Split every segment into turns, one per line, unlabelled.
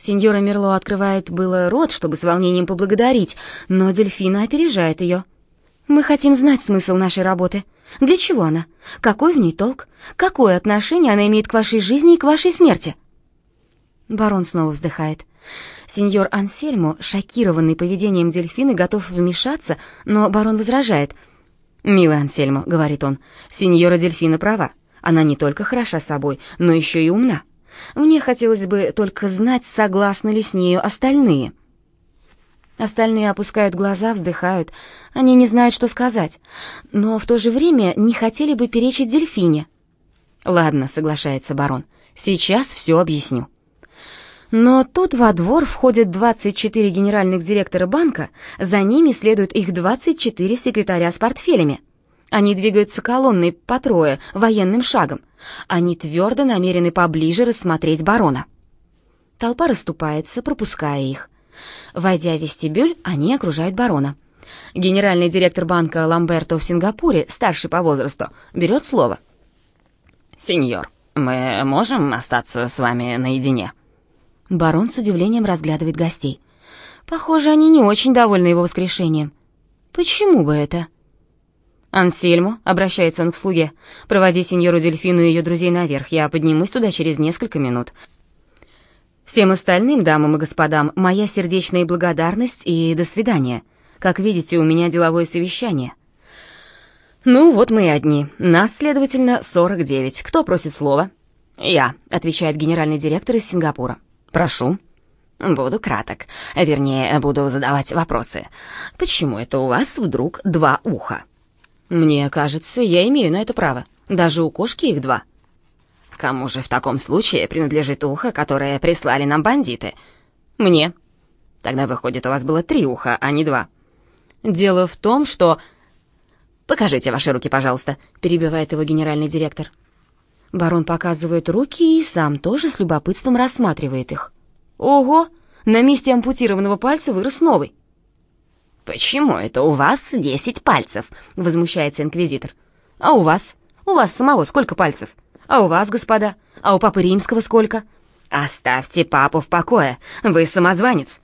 Сеньора Мерло открывает было рот, чтобы с волнением поблагодарить, но дельфина опережает ее. «Мы хотим знать смысл нашей работы. Для чего она? Какой в ней толк? Какое отношение она имеет к вашей жизни и к вашей смерти?» Барон снова вздыхает. Сеньор Ансельмо, шокированный поведением дельфины, готов вмешаться, но барон возражает. «Милый Ансельмо», — говорит он, — «сеньора дельфина права. Она не только хороша собой, но еще и умна. Мне хотелось бы только знать, согласны ли с нею остальные». Остальные опускают глаза, вздыхают. Они не знают, что сказать, но в то же время не хотели бы перечить дельфине. «Ладно», — соглашается барон, — «сейчас все объясню». Но тут во двор входят 24 генеральных директора банка, за ними следуют их 24 секретаря с портфелями. Они двигаются колонной по трое, военным шагом. Они твердо намерены поближе рассмотреть барона. Толпа расступается, пропуская их. Войдя в вестибюль, они окружают барона. Генеральный директор банка Ламберто в Сингапуре, старший по возрасту, берет слово.
«Сеньор, мы можем остаться с вами наедине?»
Барон с удивлением разглядывает гостей. Похоже, они не очень довольны его воскрешением. Почему бы это? «Ансельмо», — обращается он к слуге, — «проводи сеньору Дельфину и ее друзей наверх, я поднимусь туда через несколько минут». Всем остальным дамам и господам моя сердечная благодарность и до свидания. Как видите, у меня деловое совещание. Ну, вот мы и одни. Нас, следовательно, 49. Кто просит слова?
Я,
отвечает генеральный директор из Сингапура.
Прошу. Буду краток. Вернее, буду задавать вопросы. Почему это у вас вдруг два уха?
Мне кажется, я имею на это право. Даже у кошки их два.
Кому же в таком случае принадлежит ухо, которое прислали нам бандиты?
Мне.
Тогда выходит, у вас было три уха, а не два.
Дело в том, что...
Покажите ваши руки, пожалуйста, перебивает его генеральный директор.
Барон показывает руки и сам тоже с любопытством рассматривает их. Ого, на месте ампутированного пальца вырос новый.
«Почему это у вас десять пальцев?» — возмущается инквизитор.
«А у вас? У вас самого сколько пальцев? А у вас, господа? А у папы римского сколько?»
«Оставьте папу в покое, вы самозванец».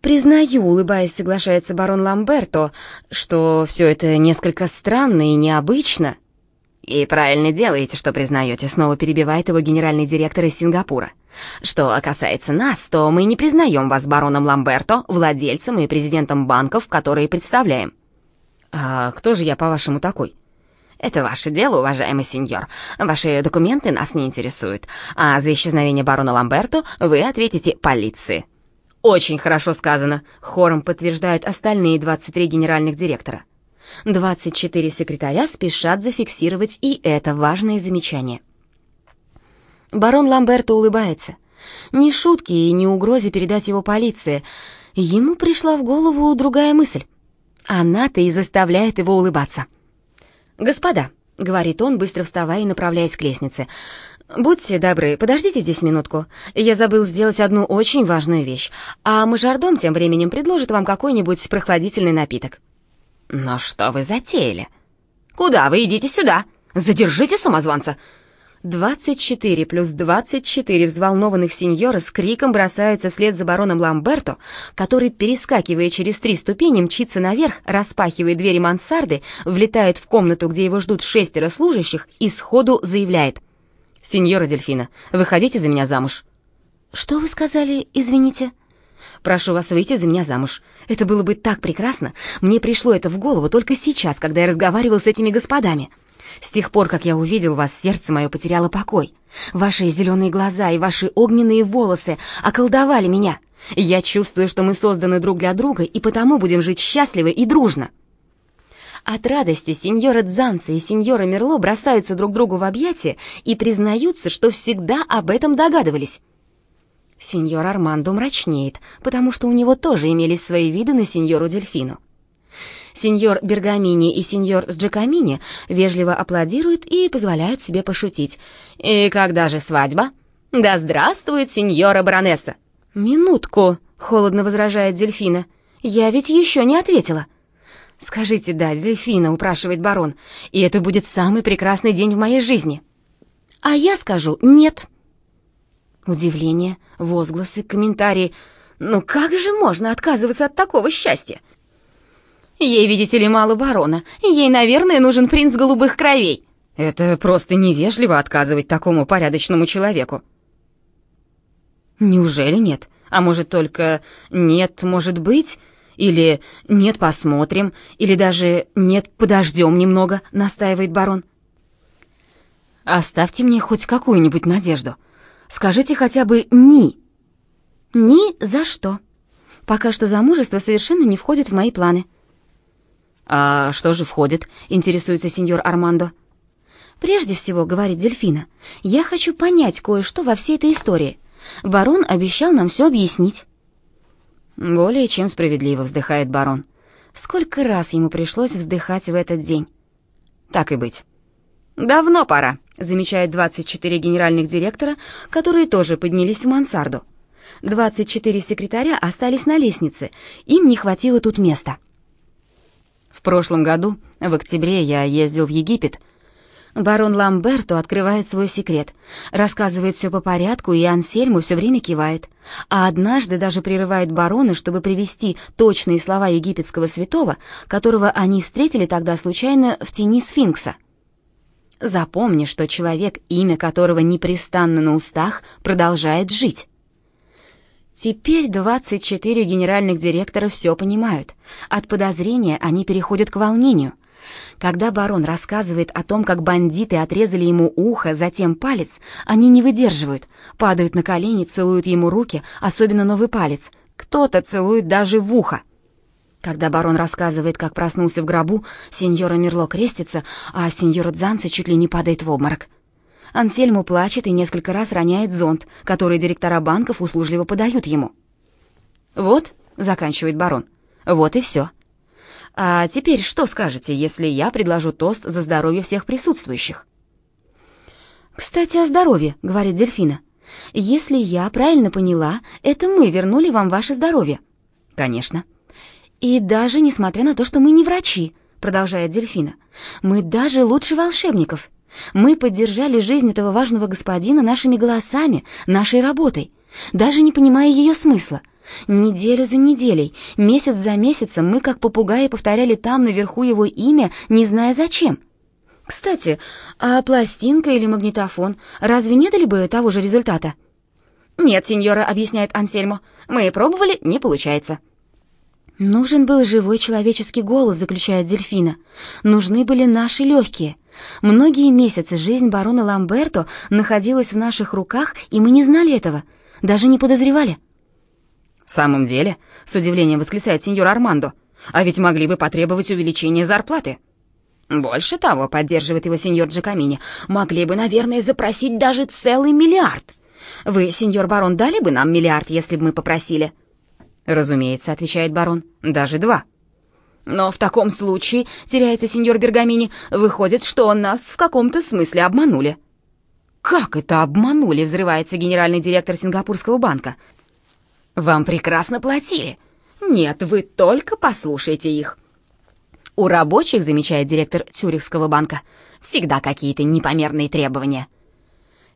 «Признаю», — улыбаясь, соглашается барон Ламберто, «что все это несколько странно и необычно».
«И правильно делаете, что признаете», — снова перебивает его генеральный директор из Сингапура. «Что касается нас, то мы не признаем вас бароном Ламберто, владельцем и президентом банков, которые представляем».
«А кто же я, по-вашему, такой?»
«Это ваше дело, уважаемый сеньор. Ваши документы нас не интересуют. А за исчезновение барона Ламберто вы ответите полиции».
«Очень хорошо сказано», — хором подтверждают остальные 23 генеральных директора. 24 секретаря спешат зафиксировать и это важное замечание. Барон Ламберто улыбается. Ни шутки и ни угрозе передать его полиции. Ему пришла в голову другая мысль. Она-то и заставляет его улыбаться. «Господа», — говорит он, быстро вставая и направляясь к лестнице, «будьте добры, подождите здесь минутку. Я забыл сделать одну очень важную вещь, а мажордом тем временем предложит вам какой-нибудь прохладительный напиток».
«Но что вы затеяли?»
«Куда вы идите сюда? Задержите самозванца!» Двадцать четыре плюс двадцать четыре взволнованных сеньора с криком бросаются вслед за бароном Ламберто, который, перескакивая через три ступени, мчится наверх, распахивает двери мансарды, влетает в комнату, где его ждут шестеро служащих, и сходу заявляет. «Сеньора Дельфина, выходите за меня замуж». «Что вы сказали, извините?» Прошу вас выйти за меня замуж. Это было бы так прекрасно. Мне пришло это в голову только сейчас, когда я разговаривал с этими господами. С тех пор, как я увидел вас, сердце мое потеряло покой. Ваши зеленые глаза и ваши огненные волосы околдовали меня. Я чувствую, что мы созданы друг для друга, и потому будем жить счастливо и дружно». От радости сеньора Дзанца и сеньора Мерло бросаются друг другу в объятия и признаются, что всегда об этом догадывались. Сеньор Армандо мрачнеет, потому что у него тоже имелись свои виды на сеньору Дельфину. Сеньор Бергамини и сеньор Джакамини вежливо аплодируют и позволяют себе пошутить. «И когда же свадьба?» «Да здравствует сеньора баронесса!» «Минутку», — холодно возражает Дельфина. «Я ведь еще не ответила». «Скажите «да», Дельфина», — упрашивает барон, «и это будет самый прекрасный день в моей жизни». «А я скажу «нет». Удивление, возгласы, комментарии. Ну как же можно отказываться от такого счастья? Ей, видите ли, мало барона. Ей, наверное, нужен принц голубых кровей.
Это просто невежливо отказывать такому порядочному человеку. Неужели нет? А может только «нет, может быть»? Или «нет, посмотрим», или даже «нет, подождем немного», — настаивает барон. «Оставьте мне хоть какую-нибудь надежду. Скажите хотя бы «ни».
«Ни за что. Пока что замужество совершенно не входит в мои планы».
«А что же входит?» — интересуется сеньор Армандо.
«Прежде всего, — говорит Дельфина, — я хочу понять кое-что во всей этой истории. Барон обещал нам все объяснить».
«Более чем справедливо», — вздыхает барон.
Сколько раз ему пришлось вздыхать в этот день.
«Так и быть».
«Давно пора», — замечает 24 генеральных директора, которые тоже поднялись в мансарду. 24 секретаря остались на лестнице, им не хватило тут места.
В прошлом году, в октябре, я ездил в Египет —
Барон Ламберто открывает свой секрет, рассказывает все по порядку, и Ансельму все время кивает. А однажды даже прерывает барона, чтобы привести точные слова египетского святого, которого они встретили тогда случайно в тени сфинкса. Запомни, что человек, имя которого непрестанно на устах, продолжает жить. Теперь 24 генеральных директора все понимают. От подозрения они переходят к волнению — когда барон рассказывает о том, как бандиты отрезали ему ухо, затем палец, они не выдерживают, падают на колени, целуют ему руки, особенно новый палец. Кто-то целует даже в ухо. Когда барон рассказывает, как проснулся в гробу, сеньора Мерло крестится, а сеньора Дзанца чуть ли не падает в обморок. Ансельму плачет и несколько раз роняет зонт, который директора банков услужливо подают ему. «Вот», — заканчивает барон, — «вот и все». А теперь что скажете, если я предложу тост за здоровье всех присутствующих? Кстати, о здоровье, говорит Дельфина. Если я правильно поняла, это мы вернули вам ваше здоровье. Конечно. И даже несмотря на то, что мы не врачи, продолжает Дельфина, мы даже лучше волшебников. Мы поддержали жизнь этого важного господина нашими голосами, нашей работой, даже не понимая ее смысла — Неделю за неделей, месяц за месяцем мы как попугаи повторяли там наверху его имя, не зная зачем. Кстати, а пластинка или магнитофон разве не дали бы того же результата? «Нет, сеньора», — объясняет Ансельмо, — «мы пробовали, не получается». «Нужен был живой человеческий голос», — заключает Дельфина. «Нужны были наши легкие. Многие месяцы жизнь барона Ламберто находилась в наших руках, и мы не знали этого, даже не подозревали».
«В самом деле?» — с удивлением восклицает сеньор Армандо. «А ведь могли бы потребовать увеличения зарплаты». «Больше того», — поддерживает его сеньор Джакамини, «могли бы, наверное, запросить даже целый миллиард. Вы, сеньор барон, дали бы нам миллиард, если бы мы попросили?» «Разумеется», — отвечает барон, — «даже два». «Но в таком случае, — теряется сеньор Бергамини, — выходит, что нас в каком-то смысле обманули». «Как это обманули?» — взрывается генеральный директор Сингапурского банка. Вам прекрасно платили. Нет, вы только послушайте их. У рабочих, замечает директор Цюрихского банка, всегда какие-то непомерные требования.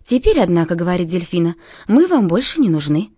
Теперь, однако, говорит Дельфина, мы вам больше не нужны.